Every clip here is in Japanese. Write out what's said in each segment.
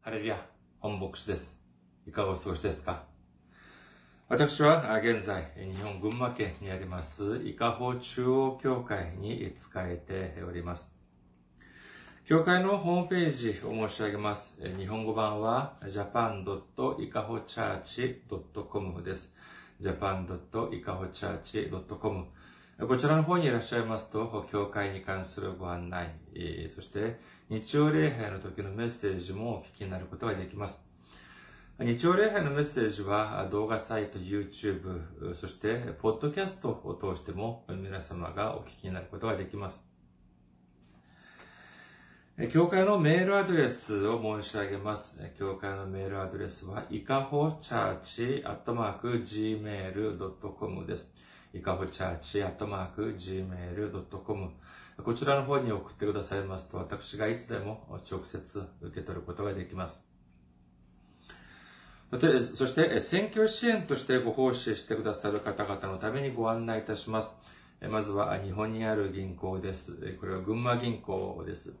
ハレルヤ、本牧師です。いかがお過ごしですか？私は現在、日本群馬県にあります、伊香保中央教会に仕えております。教会のホームページを申し上げます。日本語版は japan.ikahochurch.com です。japan.ikahochurch.com こちらの方にいらっしゃいますと、教会に関するご案内、そして日曜礼拝の時のメッセージもお聞きになることができます。日曜礼拝のメッセージは動画サイト、YouTube、そしてポッドキャストを通しても皆様がお聞きになることができます。教会のメールアドレスを申し上げます。教会のメールアドレスは、いかほチャーチアットマーク gmail.com です。いかほチャーチアットマーク gmail.com こちらの方に送ってくださいますと、私がいつでも直接受け取ることができます。そして、選挙支援としてご奉仕してくださる方々のためにご案内いたします。まずは日本にある銀行です。これは群馬銀行です。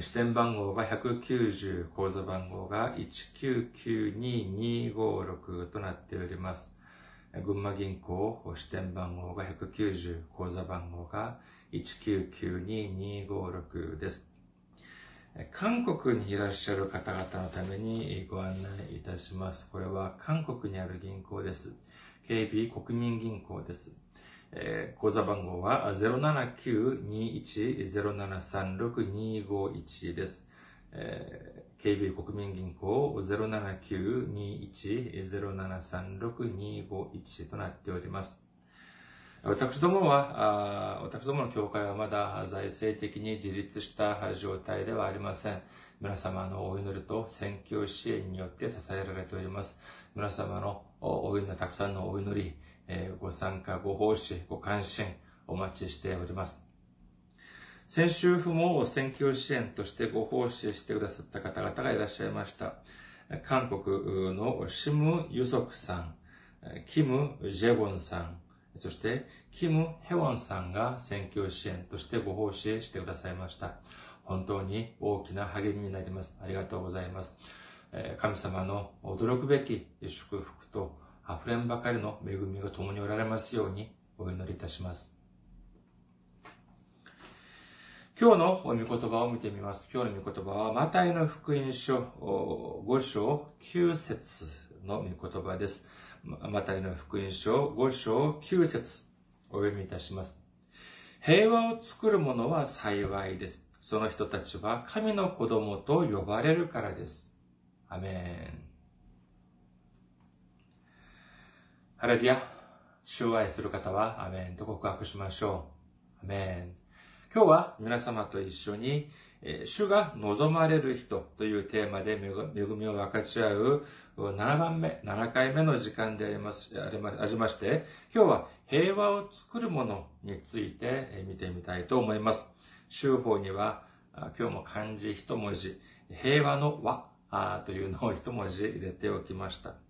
支店番号が190、口座番号が1992256となっております。群馬銀行支店番号が190、口座番号が1992256です。韓国にいらっしゃる方々のためにご案内いたします。これは韓国にある銀行です。KB 国民銀行です。えー、口座番号は079-21-0736-251です。えー、KB 国民銀行079-21-0736-251となっております。私どもは、私どもの教会はまだ財政的に自立した状態ではありません。皆様のお祈りと選挙支援によって支えられております。皆様のお祈り、たくさんのお祈り、ご参加、ご奉仕、ご関心、お待ちしております。先週府も選挙支援としてご奉仕してくださった方々がいらっしゃいました。韓国のシム・ユソクさん、キム・ジェゴンさん、そして、キム・ヘウォンさんが選挙支援としてご奉仕してくださいました。本当に大きな励みになります。ありがとうございます。神様の驚くべき祝福と溢れんばかりの恵みが共におられますようにお祈りいたします。今日の御言葉を見てみます。今日の御言葉は、マタイの福音書5章9節の御言葉です。マタイの福音書5章9節お読みいたします。平和を作る者は幸いです。その人たちは神の子供と呼ばれるからです。アメン。ハレルヤ。主を愛する方はアメンと告白しましょう。アメン。今日は皆様と一緒に、主が望まれる人というテーマで恵みを分かち合う7番目、7回目の時間であります、ありまして、今日は平和を作るものについて見てみたいと思います。週報には今日も漢字一文字、平和の和というのを一文字入れておきました。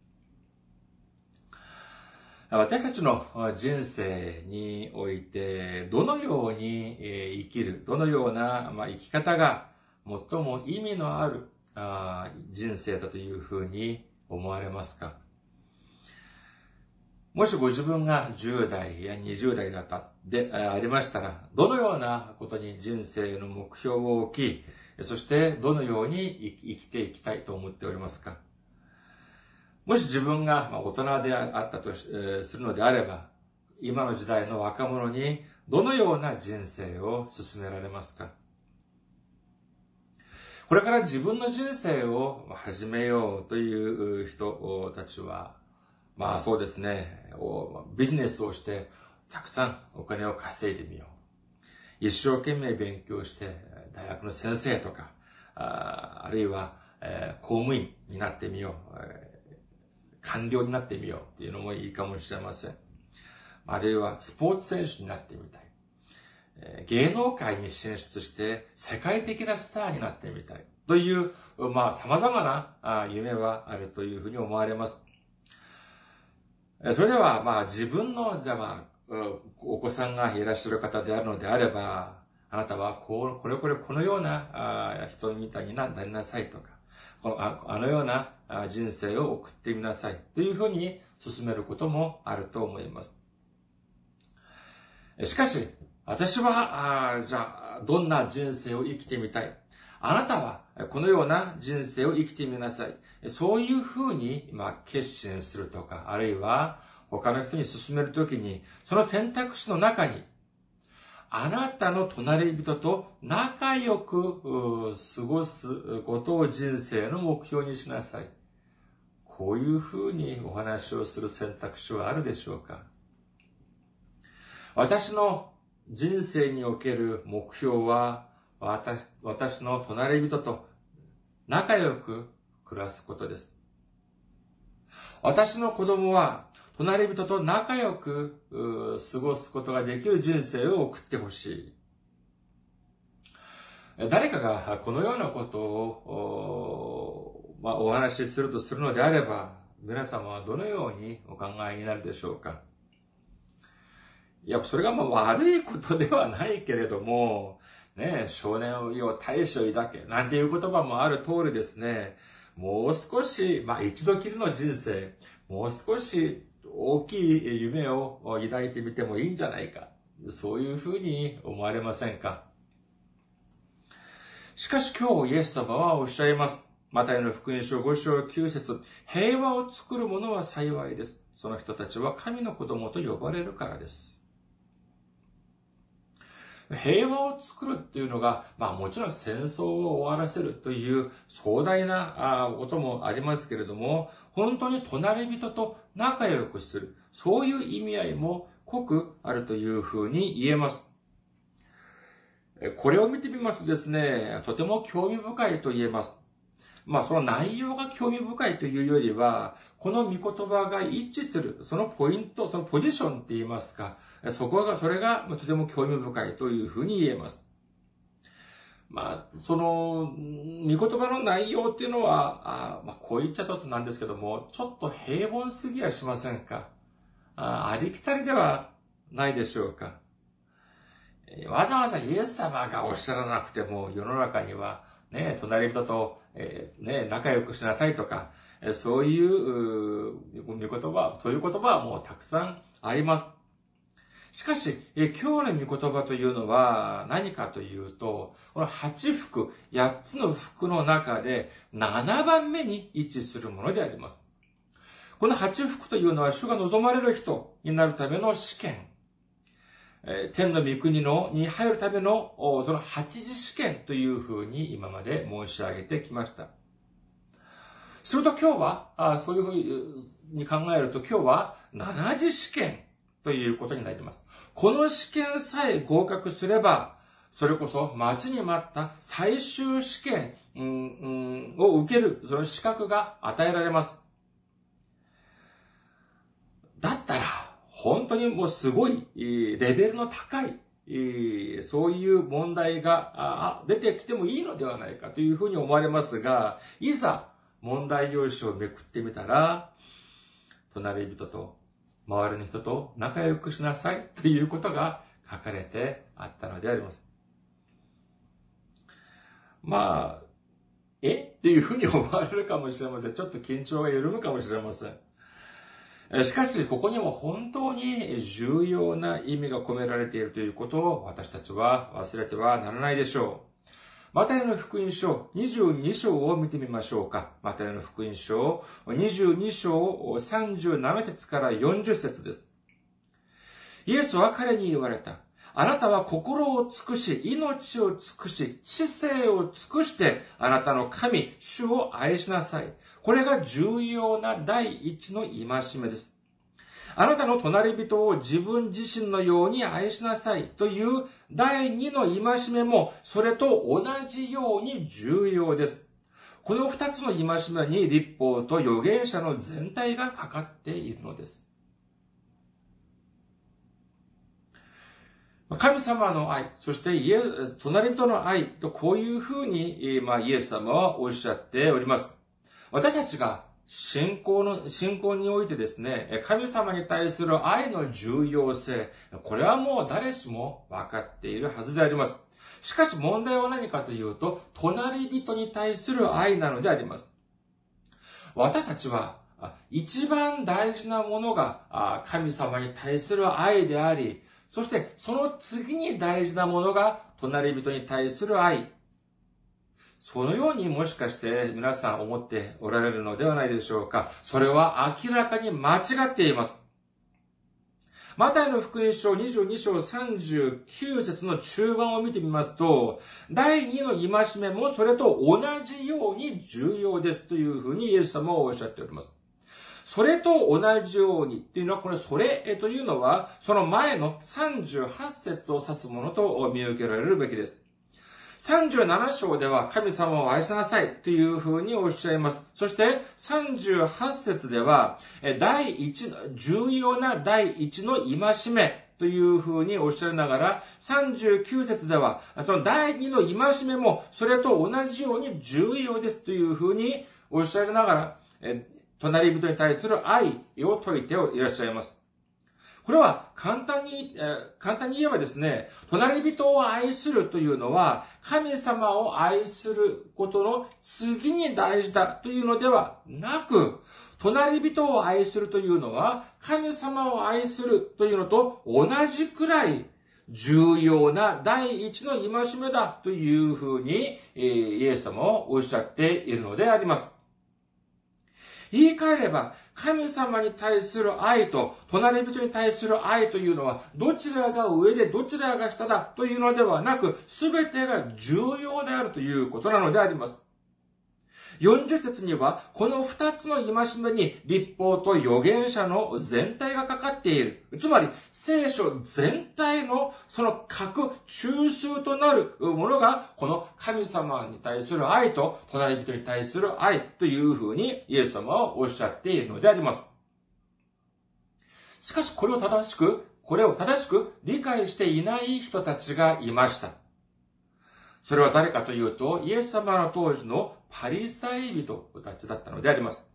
私たちの人生において、どのように生きる、どのような生き方が最も意味のある人生だというふうに思われますか？もしご自分が10代や20代だったでありましたら、どのようなことに人生の目標を置き、そしてどのように生きていきたいと思っておりますか？もし自分が大人であったとするのであれば、今の時代の若者にどのような人生を進められますか？これから自分の人生を始めようという人たちは、まあそうですね、ビジネスをしてたくさんお金を稼いでみよう。一生懸命勉強して大学の先生とか、あるいは公務員になってみよう。官僚になってみようっていうのもいいかもしれません。あるいはスポーツ選手になってみたい。芸能界に進出して世界的なスターになってみたい。という、まあ様々な夢はあるというふうに思われます。それでは、まあ自分の、じゃあまあ、お子さんがいらっしゃる方であるのであれば、あなたはこう、これこれこのような人みたいになりなさいとか、ああのような人生を送ってみなさいというふうに進めることもあると思います。しかし、私は、あじゃあ、どんな人生を生きてみたい？あなたは、このような人生を生きてみなさい。そういうふうに、まあ、決心するとか、あるいは、他の人に進めるときに、その選択肢の中に、あなたの隣人と仲良く過ごすことを人生の目標にしなさい。こういうふうにお話をする選択肢はあるでしょうか？私の人生における目標は、私私の隣人と仲良く暮らすことです。私の子供は隣人と仲良く過ごすことができる人生を送ってほしい。誰かがこのようなことを、まあ、お話しするとするのであれば、皆様はどのようにお考えになるでしょうかいや、それがまあ悪いことではないけれども、ね、少年を要大志を抱け、なんていう言葉もある通りですね、もう少し、まあ一度きりの人生、もう少し大きい夢を抱いてみてもいいんじゃないか。そういうふうに思われませんかしかし今日イエス様はおっしゃいます。マタイの福音書5章9節平和を作る者は幸いです。その人たちは神の子供と呼ばれるからです。平和を作るっていうのが、まあもちろん戦争を終わらせるという壮大なこともありますけれども、本当に隣人と仲良くする、そういう意味合いも濃くあるというふうに言えます。これを見てみますとですね、とても興味深いと言えます。まあその内容が興味深いというよりは、この御言葉が一致する、そのポイント、そのポジションって言いますか、そこが、それがとても興味深いというふうに言えます。まあ、その、御言葉の内容っていうのは、あまあ、こう言っちゃちょっとなんですけども、ちょっと平凡すぎやしませんか？あありきたりではないでしょうか？わざわざイエス様がおっしゃらなくても、世の中には、ね、隣人と、えー、ね、仲良くしなさいとか、そういう、御言葉、そういう言葉はもうたくさんあります。しかし、え今日の御言葉というのは何かというと、この8服、8つの服の中で7番目に位置するものであります。この8服というのは主が望まれる人になるための試験。え天の御国のに入るためのその8次試験というふうに今まで申し上げてきました。すると今日は、あそういうふうに考えると今日は7次試験ということになります。この試験さえ合格すれば、それこそ待ちに待った最終試験、うんうん、を受ける、その資格が与えられます。だったら、本当にもうすごい、レベルの高い、そういう問題が出てきてもいいのではないかというふうに思われますが、いざ問題用紙をめくってみたら、隣人と周りの人と仲良くしなさいということが書かれてあったのであります。まあ、え？っていうふうに思われるかもしれません。ちょっと緊張が緩むかもしれません。しかし、ここにも本当に重要な意味が込められているということを私たちは忘れてはならないでしょう。マタイの福音書22章を見てみましょうか。マタイの福音書22章37節から40節です。イエスは彼に言われた。あなたは心を尽くし、命を尽くし、知性を尽くして、あなたの神、主を愛しなさい。これが重要な第一の戒めです。あなたの隣人を自分自身のように愛しなさいという第二の戒めもそれと同じように重要です。この二つの戒めに立法と預言者の全体がかかっているのです。神様の愛、そしてイエス、隣人の愛とこういうふうに、まあ、イエス様はおっしゃっております。私たちが信仰の、信仰においてですね、神様に対する愛の重要性、これはもう誰しも分かっているはずであります。しかし問題は何かというと、隣人に対する愛なのであります。私たちは、一番大事なものが神様に対する愛であり、そしてその次に大事なものが隣人に対する愛。そのようにもしかして皆さん思っておられるのではないでしょうか。それは明らかに間違っています。マタイの福音書22章39節の中盤を見てみますと、第2の戒めもそれと同じように重要ですというふうにイエス様はおっしゃっております。それと同じようにっていうのは、これ、それというのは、その前の38節を指すものと見受けられるべきです。37章では神様を愛しなさいというふうにおっしゃいます。そして38節では、第一、重要な第一の戒めというふうにおっしゃりながら、39節では、その第二の戒めもそれと同じように重要ですというふうにおっしゃりながら、隣人に対する愛を説いていらっしゃいます。これは簡単に、え、簡単に言えばですね、隣人を愛するというのは、神様を愛することの次に大事だというのではなく、隣人を愛するというのは、神様を愛するというのと同じくらい重要な第一の戒めだというふうに、え、イエス様をおっしゃっているのであります。言い換えれば、神様に対する愛と、隣人に対する愛というのは、どちらが上でどちらが下だというのではなく、すべてが重要であるということなのであります。40節には、この2つの戒めに立法と預言者の全体がかかっている。つまり、聖書全体のその核、中枢となるものが、この神様に対する愛と隣人に対する愛というふうにイエス様はおっしゃっているのであります。しかし、これを正しく、これを正しく理解していない人たちがいました。それは誰かというと、イエス様の当時のパリサイ人たちだったのであります。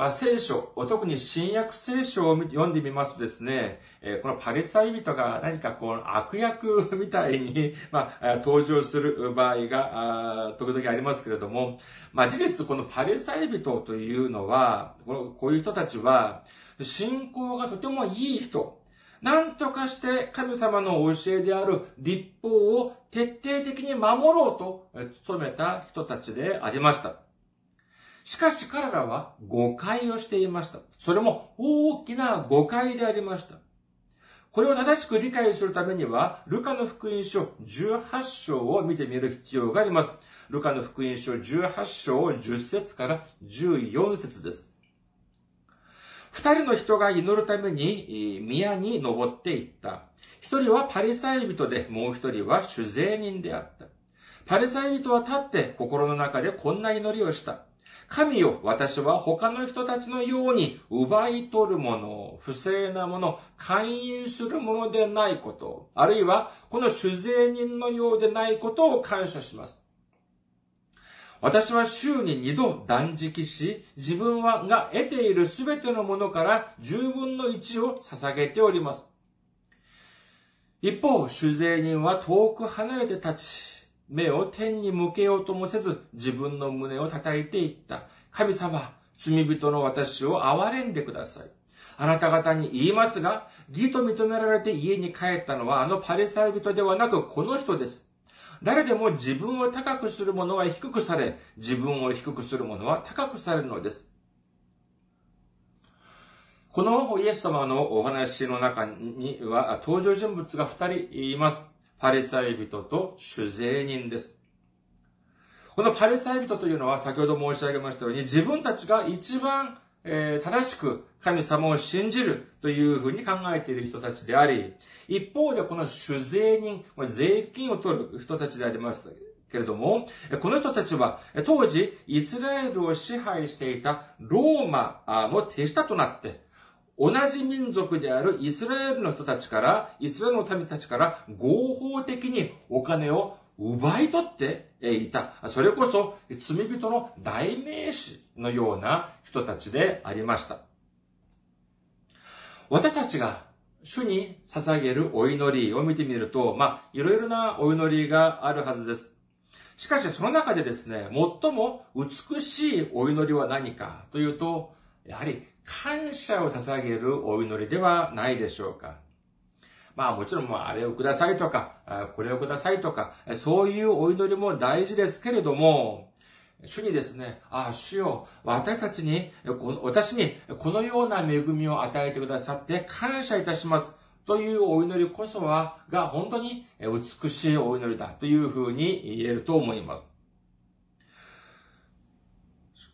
まあ、聖書、特に新約聖書を読んでみますとですね、このパリサイ人が何かこう悪役みたいに、まあ、登場する場合が、時々ありますけれども、まあ、事実このパリサイ人というのは、こういう人たちは、信仰がとてもいい人、何とかして神様の教えである立法を徹底的に守ろうと努めた人たちでありました。しかし彼らは誤解をしていました。それも大きな誤解でありました。これを正しく理解するためには、ルカの福音書18章を見てみる必要があります。ルカの福音書18章10節から14節です。二人の人が祈るために宮に登っていった。一人はパリサイ人で、もう一人は酒税人であった。パリサイ人は立って心の中でこんな祈りをした。神よ、私は他の人たちのように奪い取るもの、不正なもの、勧誘するものでないこと、あるいはこの酒税人のようでないことを感謝します。私は週に二度断食し、自分はが得ているすべてのものから十分の一を捧げております。一方、酒税人は遠く離れて立ち、目を天に向けようともせず、自分の胸を叩いていった。神様、罪人の私を憐れんでください。あなた方に言いますが、義と認められて家に帰ったのはあのパレサイ人ではなくこの人です。誰でも自分を高くする者は低くされ、自分を低くする者は高くされるのです。このイエス様のお話の中には登場人物が二人います。パリサイ人と酒税人です。このパリサイ人というのは先ほど申し上げましたように自分たちが一番え、正しく神様を信じるというふうに考えている人たちであり、一方でこの酒税人、税金を取る人たちでありますけれども、この人たちは当時イスラエルを支配していたローマの手下となって、同じ民族であるイスラエルの人たちから、イスラエルの民たちから合法的にお金を奪い取っていた。それこそ罪人の代名詞のような人たちでありました。私たちが主に捧げるお祈りを見てみると、まあ、いろいろなお祈りがあるはずです。しかし、その中でですね、最も美しいお祈りは何かというと、やはり感謝を捧げるお祈りではないでしょうか。まあもちろん、まああれをくださいとか、これをくださいとか、そういうお祈りも大事ですけれども、主にですね、ああ、主よ、私たちに、私にこのような恵みを与えてくださって感謝いたします。というお祈りこそは、が本当に美しいお祈りだというふうに言えると思います。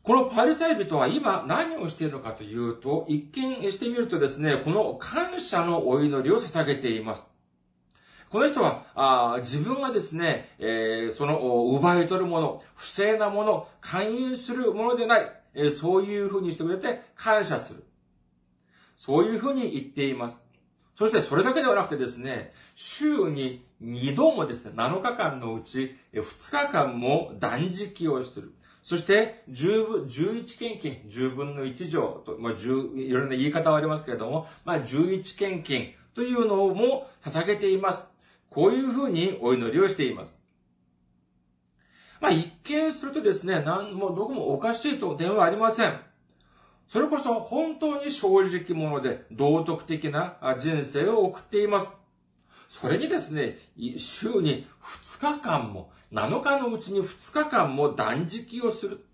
このパリサイ人は今何をしているのかというと、一見してみるとですね、この感謝のお祈りを捧げています。この人は、あ自分がですね、えー、その奪い取るもの、不正なもの、勧誘するものでない、えー、そういうふうにしてくれて感謝する。そういうふうに言っています。そしてそれだけではなくてですね、週に2度もですね、7日間のうち2日間も断食をする。そして、11献金、10分の1乗と、まあ、10、いろいろな言い方はありますけれども、まあ、11献金というのも捧げています。こういうふうにお祈りをしています。まあ、一見するとですね、何もどこもおかしいと点はありません。それこそ本当に正直者で道徳的な人生を送っています。それにですね、週に2日間も、7日のうちに2日間も断食をする。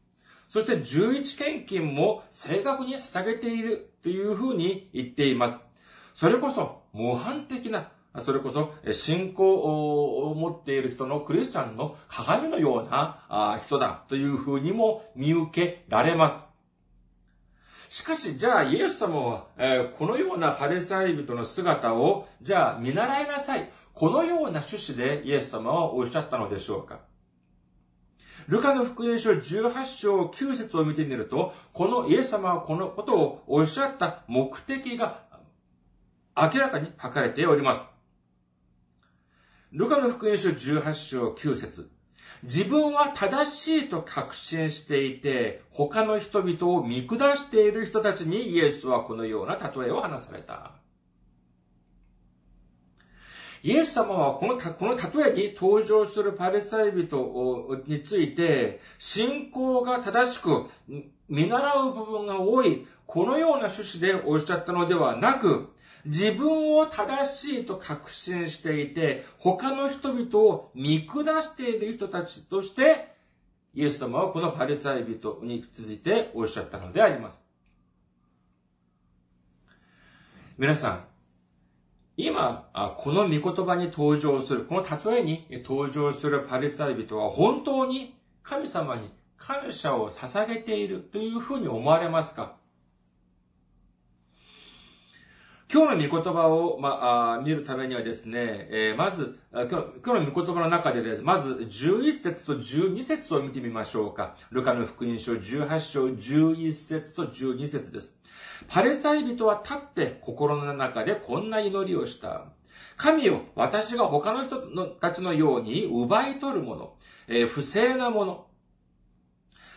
そして11献金も正確に捧げているというふうに言っています。それこそ模範的な、それこそ信仰を持っている人のクリスチャンの鏡のような人だというふうにも見受けられます。しかし、じゃあ、イエス様は、え、このようなパレサイ人の姿を、じゃあ、見習いなさい。このような趣旨でイエス様はおっしゃったのでしょうかルカの福音書18章9節を見てみると、このイエス様はこのことをおっしゃった目的が明らかに書かれております。ルカの福音書18章9節自分は正しいと確信していて、他の人々を見下している人たちにイエスはこのような例えを話された。イエス様はこのこの例えに登場するパレサイ人について、信仰が正しく見習う部分が多い、このような趣旨でおっしゃったのではなく、自分を正しいと確信していて、他の人々を見下している人たちとして、イエス様はこのパリサイ人に続いておっしゃったのであります。皆さん、今、この御言葉に登場する、この例えに登場するパリサイ人は本当に神様に感謝を捧げているというふうに思われますか？今日の御言葉を、まあ、見るためにはですね、えー、まず、今日の御言葉の中でです、まず11節と12節を見てみましょうか。ルカの福音書18章11節と12節です。パレサイ人は立って心の中でこんな祈りをした。神よ、私が他の人たちのように奪い取るもの、えー、不正なもの、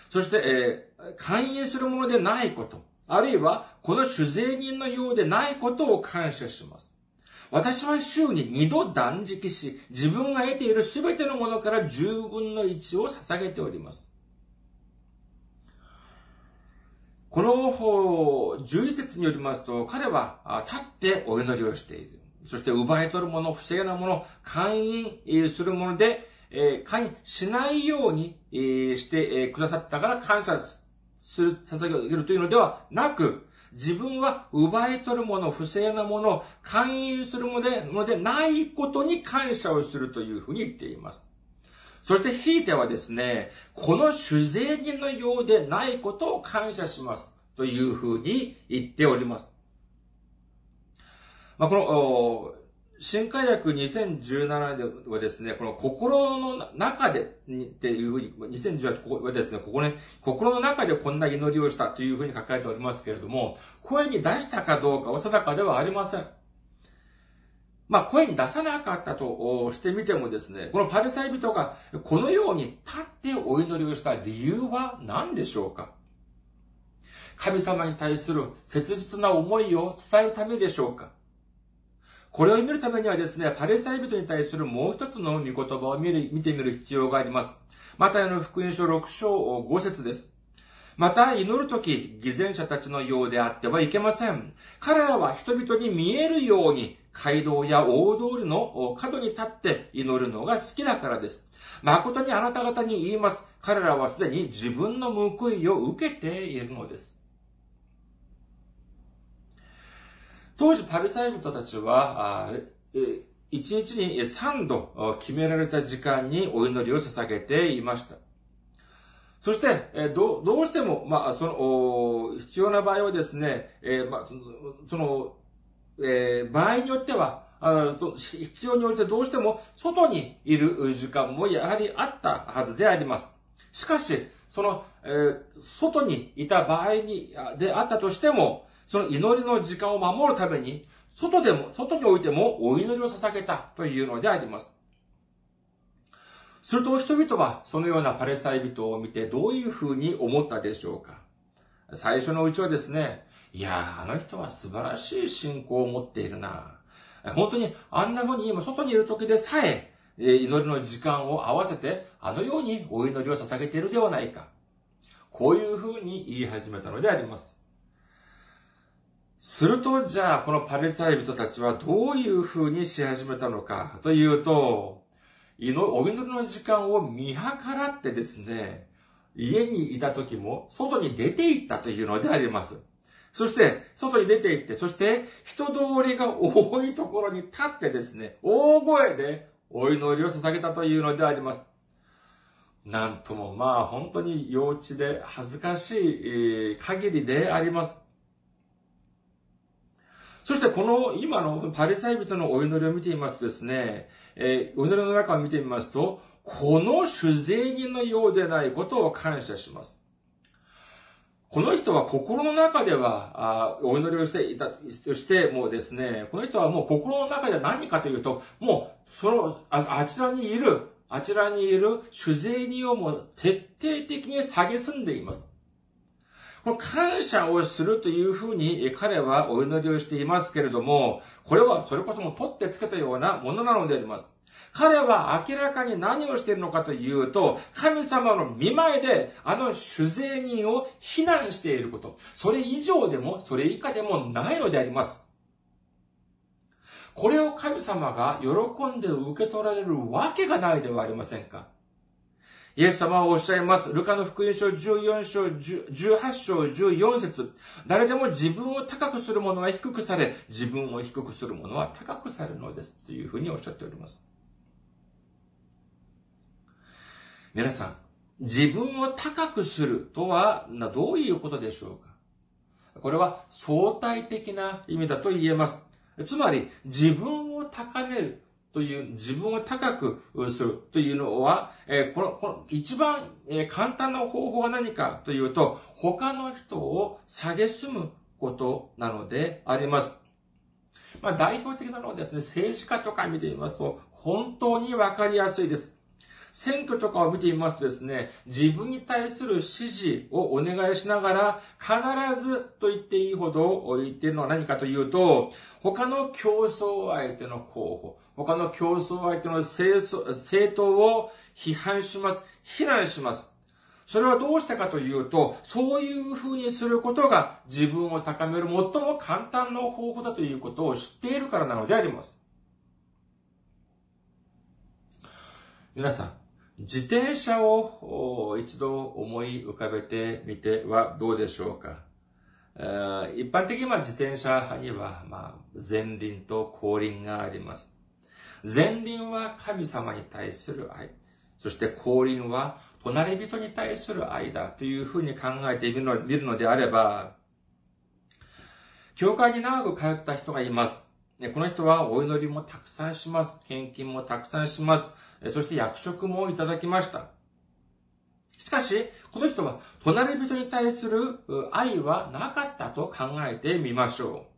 そして、えー、勧誘するものでないこと、あるいは、この主税人のようでないことを感謝します。私は週に二度断食し、自分が得ているすべてのものから十分の一を捧げております。この十一節によりますと、彼は立ってお祈りをしている。そして奪い取るもの、不正なもの、勧誘するもので、勧誘しないようにしてくださったから感謝です。する、捧げるというのではなく、自分は奪い取るもの、不正なもの、勧誘するものでないことに感謝をするというふうに言っています。そしてひいてはですね、この主税人のようでないことを感謝します。というふうに言っております。まあ、この、新海約2017ではですね、この心の中でっていうふうに、2018はですね、ここね、心の中でこんな祈りをしたというふうに書かれておりますけれども、声に出したかどうかは定かではありません。まあ、声に出さなかったとしてみてもですね、このパリサイ人がこのように立ってお祈りをした理由は何でしょうか？神様に対する切実な思いを伝えるためでしょうか？これを見るためにはですね、パレサイ人に対するもう一つの御言葉を見る、見てみる必要があります。またの福音書6章5節です。また、祈るとき、偽善者たちのようであってはいけません。彼らは人々に見えるように、街道や大通りの角に立って祈るのが好きだからです。誠にあなた方に言います。彼らはすでに自分の報いを受けているのです。当時パリサイ人たちは、一日に3度決められた時間にお祈りを捧げていました。そして、どどうしても、まあ、その、必要な場合はですね、えー、まあ、その、そのえー、場合によっては、あ必要に応じてどうしても外にいる時間もやはりあったはずであります。しかし、その、えー、外にいた場合に、であったとしても、その祈りの時間を守るために、外でも、外においてもお祈りを捧げたというのであります。すると人々はそのようなパレサイ人を見てどういうふうに思ったでしょうか最初のうちはですね、いやあの人は素晴らしい信仰を持っているな。本当にあんな風に今外にいる時でさえ、祈りの時間を合わせて、あのようにお祈りを捧げているではないか。こういう風に言い始めたのであります。すると、じゃあ、このパレサイ人たちはどういう風にし始めたのかというと、お祈りの時間を見計らってですね、家にいた時も外に出て行ったというのであります。そして、外に出て行って、そして、人通りが多いところに立ってですね、大声でお祈りを捧げたというのであります。なんとも、まあ、本当に幼稚で恥ずかしい限りであります。そしてこの今のパリサイ人のお祈りを見てみますとですね、えー、お祈りの中を見てみますと、この主税人のようでないことを感謝します。この人は心の中では、あお祈りをしていた、としてもですね、この人はもう心の中で何かというと、もう、その、ああちらにいる、あちらにいる主税人をもう徹底的に蔑んでいます。この感謝をするというふうに彼はお祈りをしていますけれども、これはそれこそも取ってつけたようなものなのであります。彼は明らかに何をしているのかというと、神様の見前であの主税人を非難していること。それ以上でも、それ以下でもないのであります。これを神様が喜んで受け取られるわけがないではありませんか。イエス様はおっしゃいます。ルカの福音書14章、18章14節誰でも自分を高くする者は低くされ、自分を低くする者は高くされるのです。というふうにおっしゃっております。皆さん、自分を高くするとは、どういうことでしょうか？これは相対的な意味だと言えます。つまり、自分を高める。という自分を高くするというのは、えこの、この一番、え簡単な方法は何かというと、他の人を蔑むことなのであります。まあ、代表的なのはですね、政治家とか見てみますと、本当にわかりやすいです。選挙とかを見てみますとですね、自分に対する支持をお願いしながら、必ずと言っていいほど言っているのは何かというと、他の競争相手の候補、他の競争相手の政党を批判します。非難します。それはどうしたかというと、そういう風にすることが自分を高める最も簡単な方法だということを知っているからなのであります。皆さん、自転車を一度思い浮かべてみてはどうでしょうか？一般的には自転車には、まあ、前輪と後輪があります。前輪は神様に対する愛。そして後輪は隣人に対する愛だというふうに考えてみるのであれば、教会に長く通った人がいます。この人はお祈りもたくさんします。献金もたくさんします。そして役職もいただきました。しかし、この人は隣人に対する愛はなかったと考えてみましょう。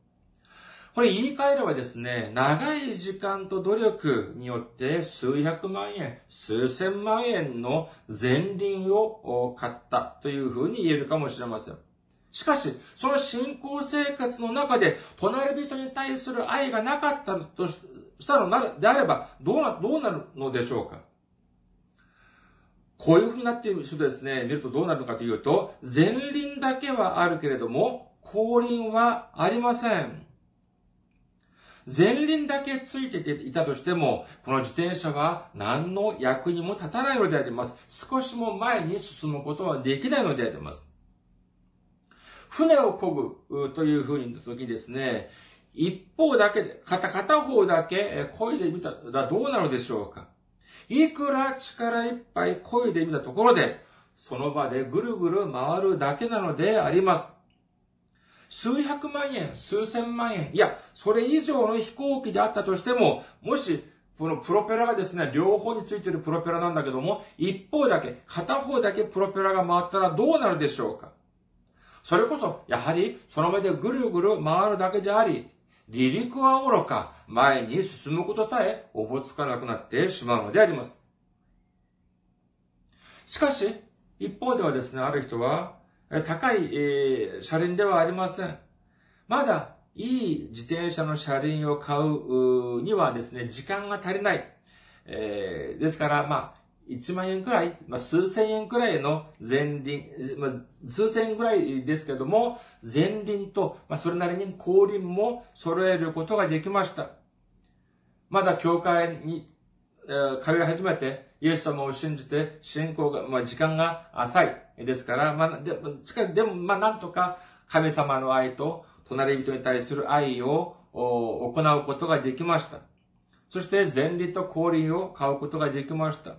これ言い換えればですね、長い時間と努力によって数百万円、数千万円の前輪を買ったというふうに言えるかもしれません。しかし、その信仰生活の中で、隣人に対する愛がなかったとしたの、であれば、どうな、どうなるのでしょうか？こういう風になっている人ですね、見るとどうなるのかというと、前輪だけはあるけれども、後輪はありません。前輪だけついていたとしても、この自転車は何の役にも立たないのであります。少しも前に進むことはできないのであります。船を漕ぐというふうに言った時ですね、一方だけで、片、片方だけ漕いでみたらどうなるでしょうかいくら力いっぱい漕いでみたところで、その場でぐるぐる回るだけなのであります。数百万円、数千万円、いや、それ以上の飛行機であったとしても、もし、このプロペラがですね、両方についているプロペラなんだけども、一方だけ、片方だけプロペラが回ったらどうなるでしょうかそれこそ、やはり、その場でぐるぐる回るだけであり、離陸は愚か、前に進むことさえおぼつかなくなってしまうのであります。しかし、一方ではですね、ある人は、高い、えー、車輪ではありません。まだ、いい自転車の車輪を買うにはですね、時間が足りない。えー、ですから、まあ、1万円くらい、まあ、数千円くらいの前輪、まあ、数千円くらいですけども、前輪と、まあ、それなりに後輪も揃えることができました。まだ教会に、えー、通い始めて、イエス様を信じて信仰が、まあ、時間が浅い。ですから、まあ、でしかし、でも、まあ、なんとか神様の愛と隣人に対する愛を行うことができました。そして、前利と後輪を買うことができました。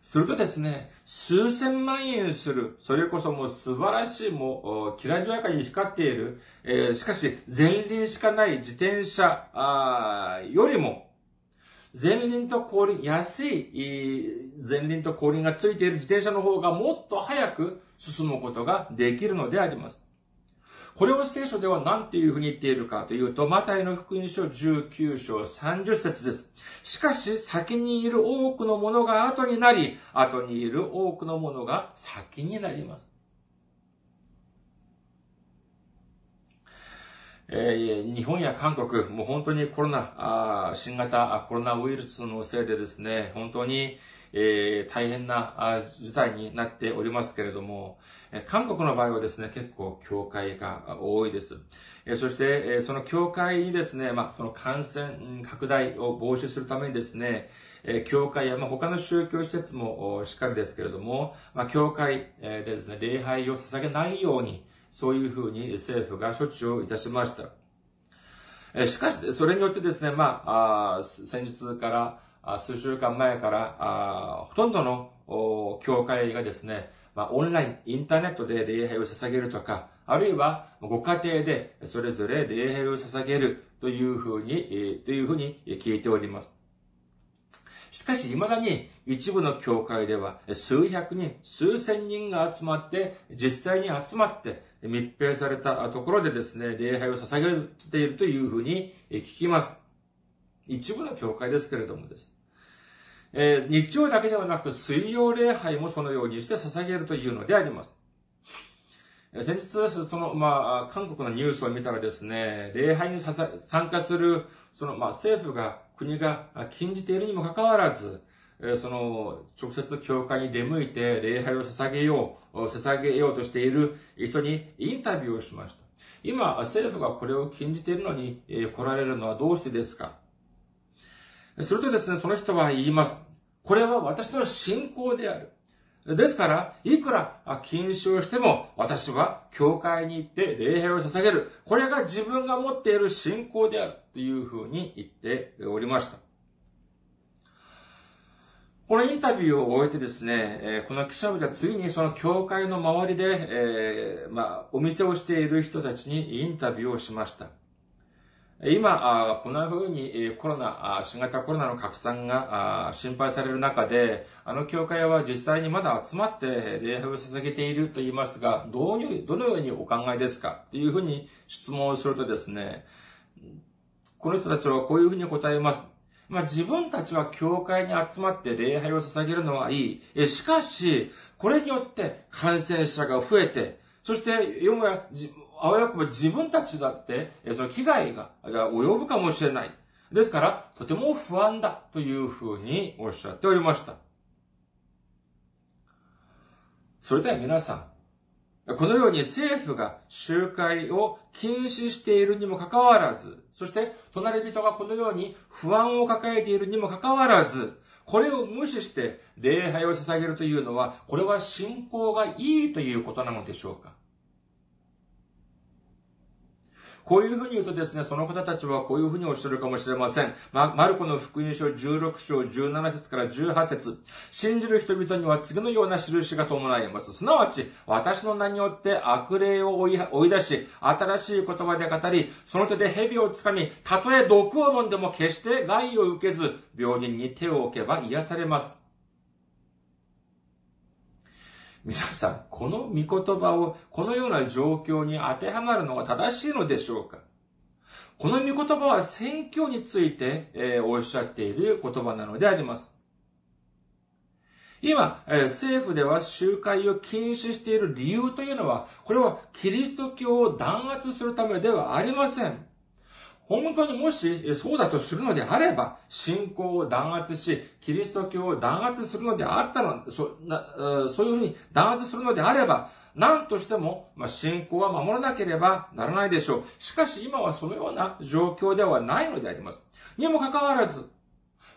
するとですね、数千万円する、それこそもう素晴らしい、もう、きらびやかに光っている、えー、しかし、前輪しかない自転車あよりも、前輪と後輪、安い前輪と後輪がついている自転車の方がもっと早く進むことができるのであります。これを聖書では何ていうふうに言っているかというと、マタイの福音書19章30節です。しかし、先にいる多くのものが後になり、後にいる多くのものが先になります。え、日本や韓国、もう本当にコロナ、あ新型コロナウイルスのせいでですね、本当に、え、大変な事態になっておりますけれども、韓国の場合はですね、結構教会が多いです。そして、その教会にですね、まあ、その感染拡大を防止するためにですね、教会や、まあ、他の宗教施設もしっかりですけれども、まあ、教会でですね、礼拝を捧げないように、そういうふうに政府が処置をいたしました。しかし、それによってですね、まあ、あ先日から、数週間前から、あほとんどの教会がですね、まあ、オンライン、インターネットで礼拝を捧げるとか、あるいはご家庭でそれぞれ礼拝を捧げるというふうに、というふうに聞いております。しかし、未だに一部の教会では数百人、数千人が集まって、実際に集まって密閉されたところでですね、礼拝を捧げているというふうに聞きます。一部の教会ですけれどもです。えー、日曜だけではなく水曜礼拝もそのようにして捧げるというのであります。先日、その、まあ、韓国のニュースを見たらですね、礼拝に参加する、その、まあ、政府が国が禁じているにもかかわらず、その、直接教会に出向いて礼拝を捧げよう、捧げようとしている人にインタビューをしました。今、政府がこれを禁じているのに来られるのはどうしてですか？するとですね、その人は言います。これは私の信仰である。ですから、いくら禁止をしても、私は教会に行って礼拝を捧げる。これが自分が持っている信仰である。というふうに言っておりました。このインタビューを終えてですね、この記者部では次にその教会の周りで、えー、まあ、お店をしている人たちにインタビューをしました。今、こんな風にコロナ、新型コロナの拡散が心配される中で、あの教会は実際にまだ集まって礼拝を捧げていると言いますが、どういう、どのようにお考えですか？というふうに質問をするとですね、この人たちはこういうふうに答えます。まあ、自分たちは教会に集まって礼拝を捧げるのはいい。しかし、これによって感染者が増えて、そして、よもや、あわよくば自分たちだって、その危害が及ぶかもしれない。ですから、とても不安だというふうにおっしゃっておりました。それでは皆さん、このように政府が集会を禁止しているにもかかわらず、そして隣人がこのように不安を抱えているにもかかわらず、これを無視して礼拝を捧げるというのは、これは信仰がいいということなのでしょうか？こういうふうに言うとですね、その方たちはこういうふうにおっしゃるかもしれません。ま、マルコの福音書16章17節から18節信じる人々には次のような印が伴います。すなわち、私の名によって悪霊を追い出し、新しい言葉で語り、その手で蛇をつかみ、たとえ毒を飲んでも決して害を受けず、病人に手を置けば癒されます。皆さん、この御言葉をこのような状況に当てはまるのが正しいのでしょうか？この御言葉は宣教について、えー、おっしゃっている言葉なのであります。今、え、政府では集会を禁止している理由というのは、これはキリスト教を弾圧するためではありません。本当にもしそうだとするのであれば、信仰を弾圧し、キリスト教を弾圧するのであったの、そなそういうふうに弾圧するのであれば、何としても、ま、信仰は守らなければならないでしょう。しかし今はそのような状況ではないのであります。にもかかわらず、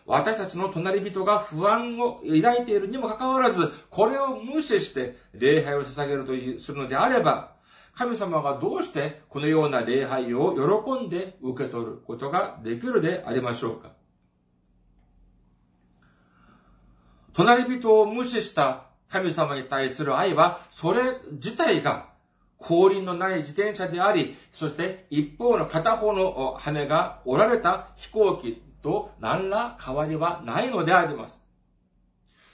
私たちの隣人が不安を抱いているにもかかわらず、これを無視して礼拝を捧げるという、するのであれば、神様がどうしてこのような礼拝を喜んで受け取ることができるでありましょうか？隣人を無視した神様に対する愛は、それ自体が後輪のない自転車であり、そして一方の片方の羽が折られた飛行機と何ら変わりはないのであります。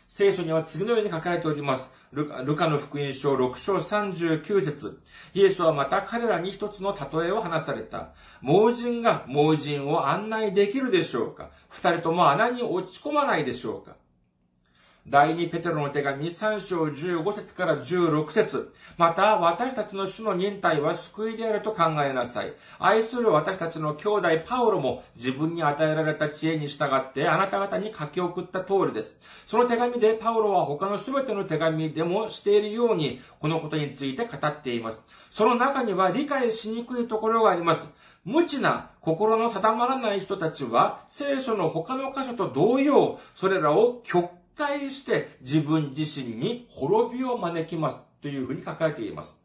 聖書には次のように書かれております。ルカの福音書6章39節。イエスはまた彼らに一つの例えを話された。盲人が盲人を案内できるでしょうか？二人とも穴に落ち込まないでしょうか？第二ペテロの手紙3章15節から16節また、私たちの主の忍耐は救いであると考えなさい。愛する私たちの兄弟パウロも自分に与えられた知恵に従ってあなた方に書き送った通りです。その手紙でパウロは他の全ての手紙でもしているように、このことについて語っています。その中には理解しにくいところがあります。無知な心の定まらない人たちは、聖書の他の箇所と同様、それらを極回して自分自身に滅びを招きますというふうに書かれています。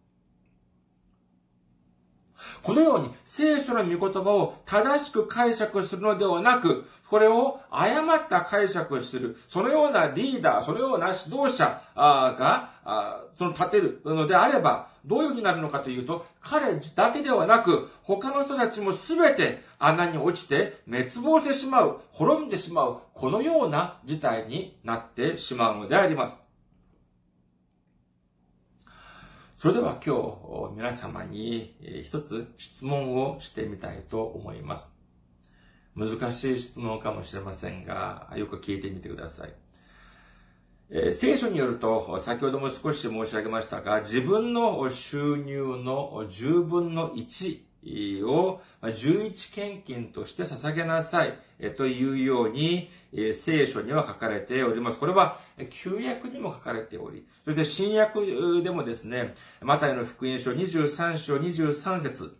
このように聖書の御言葉を正しく解釈するのではなく、これを誤った解釈をする、そのようなリーダー、そのような指導者が、その立てるのであれば、どういうふうになるのかというと、彼だけではなく、他の人たちもすべて穴に落ちて滅亡してしまう、滅んでしまう、このような事態になってしまうのであります。それでは今日、皆様に一つ質問をしてみたいと思います。難しい質問かもしれませんが、よく聞いてみてください。え、聖書によると、先ほども少し申し上げましたが、自分の収入の10分の1を11献金として捧げなさいというように聖書には書かれております。これは旧約にも書かれており、そして新約でもですね、マタイの福音書23章23節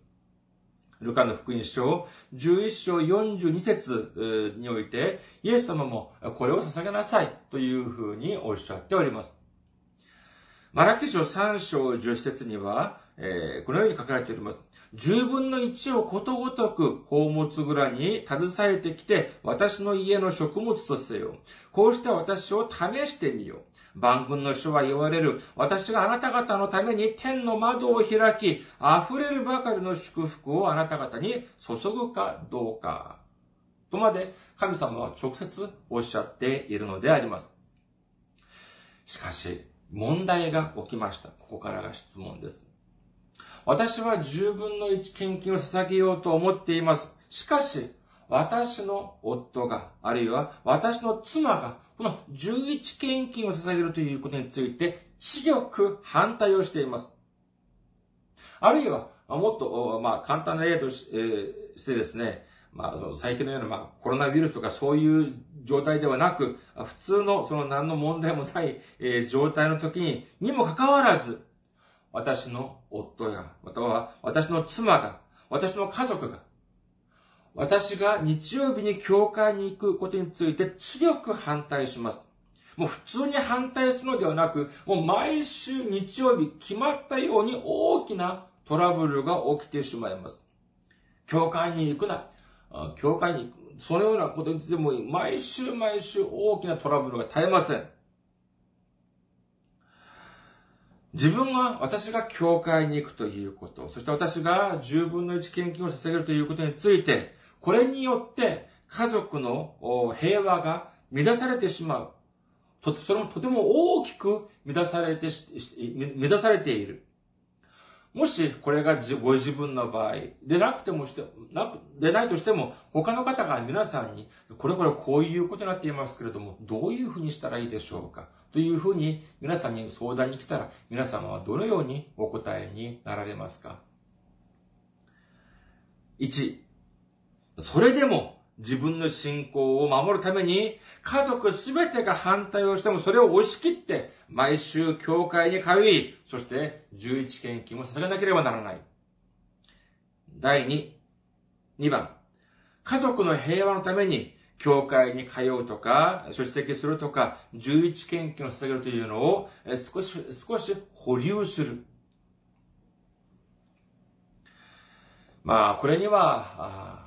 ルカの福音書11章42節において、イエス様もこれを捧げなさいというふうにおっしゃっております。マラキ書3章10節には、このように書かれております。十分の一をことごとく宝物蔵に携えてきて、私の家の食物とせよ。こうして私を試してみよう。万軍の主は言われる。私があなた方のために天の窓を開き、溢れるばかりの祝福をあなた方に注ぐかどうか。とまで神様は直接おっしゃっているのであります。しかし、問題が起きました。ここからが質問です。私は10分の1献金を捧げようと思っています。しかし、私の夫が、あるいは私の妻が、この11献金を捧げるということについて強く反対をしています。あるいは、もっと、まあ、簡単な例とし,、てですね、まあ、最近のような、まあ、コロナウイルスとかそういう状態ではなく、普通の、その何の問題もない、えー、状態の時に、にもかかわらず、私の夫や、または私の妻が、私の家族が、私が日曜日に教会に行くことについて強く反対します。もう普通に反対するのではなく、もう毎週日曜日決まったように大きなトラブルが起きてしまいます。教会に行くな。教会に行くそのようなことについても毎週毎週大きなトラブルが絶えません。自分は、私が教会に行くということ、そして私が十分の一献金を捧げるということについて、これによって家族の平和が乱されてしまう。と、それもとても大きく乱されて、乱されている。もし、これがご自分の場合、でなくてもして、なく、でないとしても、他の方が皆さんに、これこれこういうことになっていますけれども、どういうふうにしたらいいでしょうか？というふうに、皆さんに相談に来たら、皆様はどのようにお答えになられますか ?1、それでも自分の信仰を守るために家族すべてが反対をしてもそれを押し切って毎週教会に通い、そして11献金を捧げなければならない。第2、2番。家族の平和のために教会に通うとか、出席するとか、11献金を捧げるというのを少し、少し保留する。まあ、これには、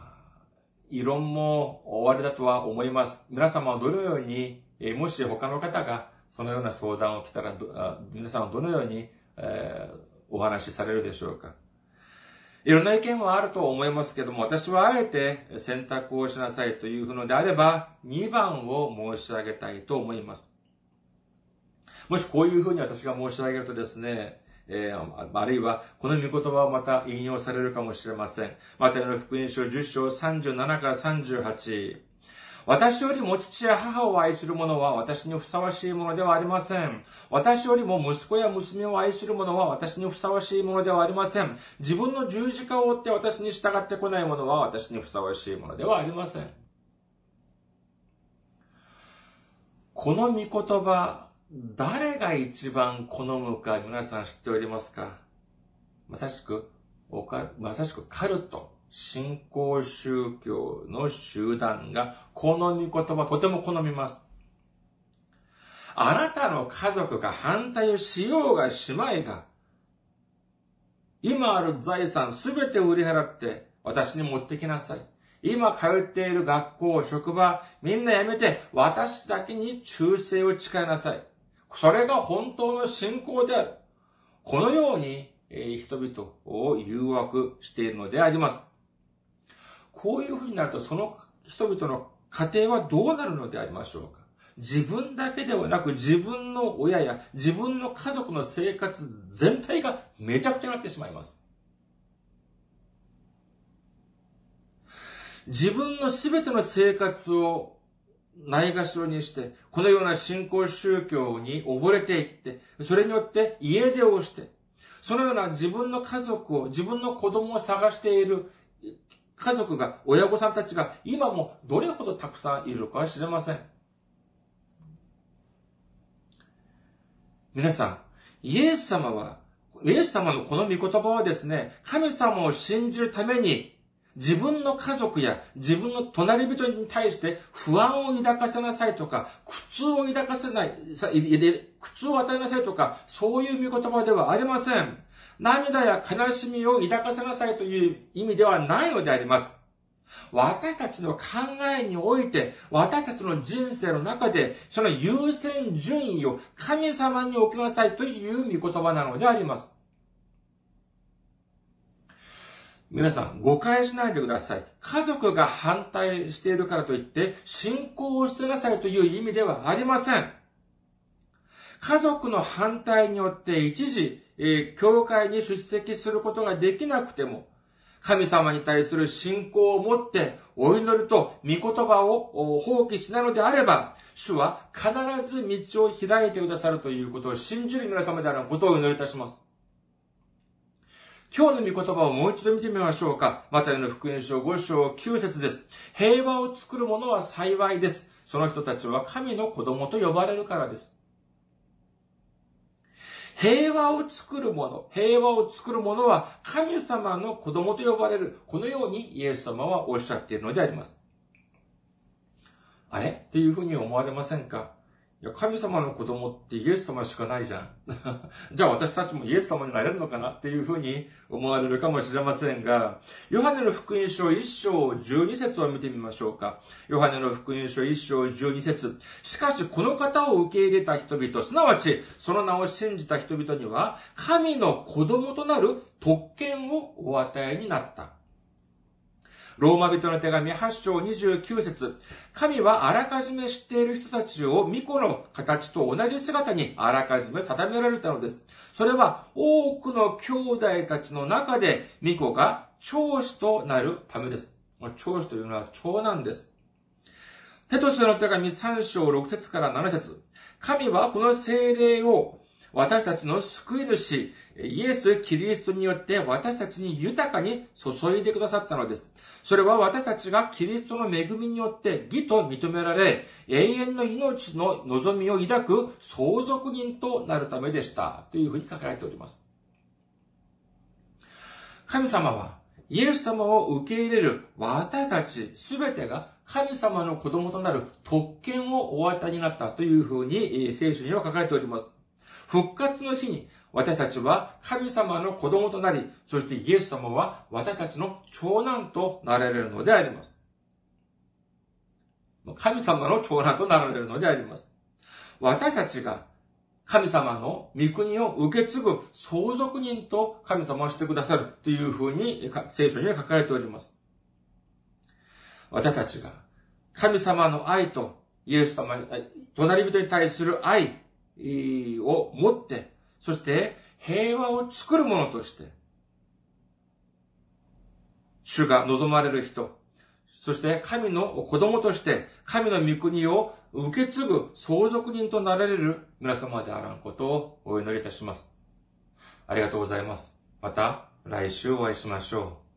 異論も終わりだとは思います。皆様はどのように、もし他の方がそのような相談を来たら、皆さんはどのように、え、お話しされるでしょうか。いろんな意見はあると思いますけども、私はあえて選択をしなさいというのであれば、2番を申し上げたいと思います。もしこういうふうに私が申し上げるとですね、えー、あるいは、この御言葉をまた引用されるかもしれません。またの福音書10章37から38。私よりも父や母を愛する者は私にふさわしいものではありません。私よりも息子や娘を愛する者は私にふさわしいものではありません。自分の十字架を追って私に従ってこない者は私にふさわしいものではありません。この御言葉、誰が一番好むか皆さん知っておりますか？まさしく、まさしくカルト、信仰宗教の集団がこの御言葉とても好みます。あなたの家族が反対をしようがしまいが、今ある財産すべて売り払って私に持ってきなさい。今通っている学校、職場、みんなやめて私だけに忠誠を誓いなさい。それが本当の信仰である。このように、え人々を誘惑しているのであります。こういうふうになると、その人々の家庭はどうなるのでありましょうか自分だけではなく自分の親や自分の家族の生活全体がめちゃくちゃになってしまいます。自分の全ての生活をないがしろにして、このような信仰宗教に溺れていって、それによって家出をして、そのような自分の家族を、自分の子供を探している家族が、親御さんたちが今もどれほどたくさんいるかは知れません。皆さん、イエス様は、イエス様のこの御言葉はですね、神様を信じるために自分の家族や自分の隣人に対して不安を抱かせなさいとか、苦痛を抱かせない、苦痛を与えなさいとか、そういう見言葉ではありません。涙や悲しみを抱かせなさいという意味ではないのであります。私たちの考えにおいて、私たちの人生の中で、その優先順位を神様に置きなさいという見言葉なのであります。皆さん、誤解しないでください。家族が反対しているからといって、信仰を捨てなさいという意味ではありません。家族の反対によって一時、えー、教会に出席することができなくても、神様に対する信仰を持ってお祈りと御言葉を放棄しないのであれば、主は必ず道を開いてくださるということを信じる皆様であることをお祈りいたします。今日の御言葉をもう一度見てみましょうか。マタイの福音書5章9節です。平和を作る者は幸いです。その人たちは神の子供と呼ばれるからです。平和を作る者、平和を作る者は神様の子供と呼ばれる。このようにイエス様はおっしゃっているのであります。あれ？っていうふうに思われませんか？いや、神様の子供ってイエス様しかないじゃん。じゃあ私たちもイエス様になれるのかなっていうふうに思われるかもしれませんが、ヨハネの福音書1章12節を見てみましょうか。ヨハネの福音書1章12節しかしこの方を受け入れた人々、すなわちその名を信じた人々には、神の子供となる特権をお与えになった。ローマ人の手紙8章29節神はあらかじめ知っている人たちを巫女の形と同じ姿にあらかじめ定められたのです。それは多くの兄弟たちの中で巫女が長子となるためです。長子というのは長男です。テトスの手紙3章6節から7節神はこの精霊を私たちの救い主、イエス・キリストによって私たちに豊かに注いでくださったのです。それは私たちがキリストの恵みによって義と認められ、永遠の命の望みを抱く相続人となるためでした。というふうに書かれております。神様は、イエス様を受け入れる私たちすべてが神様の子供となる特権をお与えになったというふうに聖書には書かれております。復活の日に私たちは神様の子供となり、そしてイエス様は私たちの長男となられるのであります。神様の長男となられるのであります。私たちが神様の御国を受け継ぐ相続人と神様をしてくださるというふうに聖書には書かれております。私たちが神様の愛とイエス様、隣人に対する愛を持ってそして平和を作るものとして、主が望まれる人、そして神の子供として神の御国を受け継ぐ相続人となられる皆様であらんことをお祈りいたします。ありがとうございます。また来週お会いしましょう。